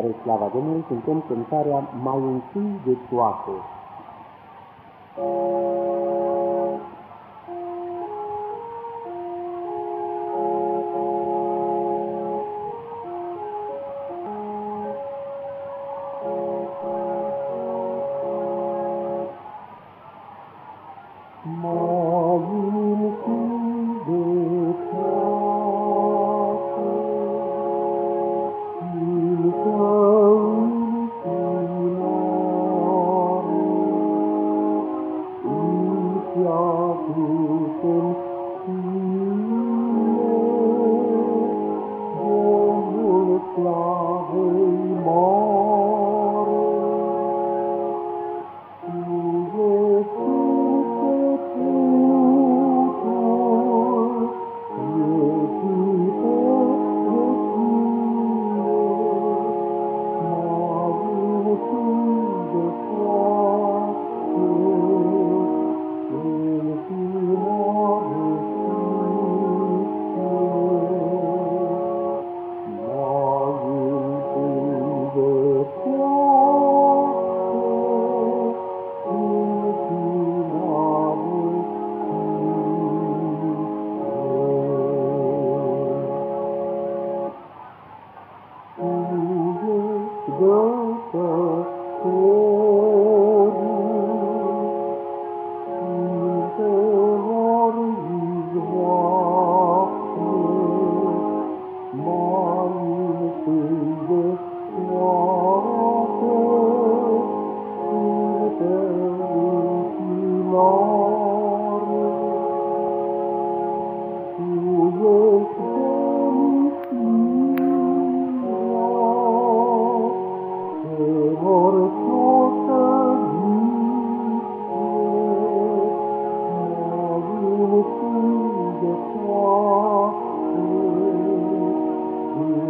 Spre slava Domnului cântăm cântarea Mai de toate. Sfântă,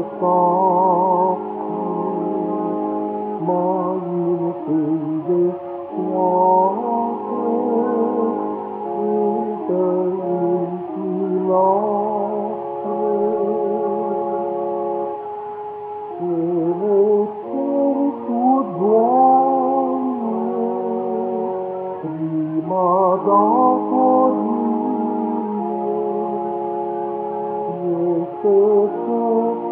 mai in feide soate uter in filate ce ne certu Doamne prima datori ne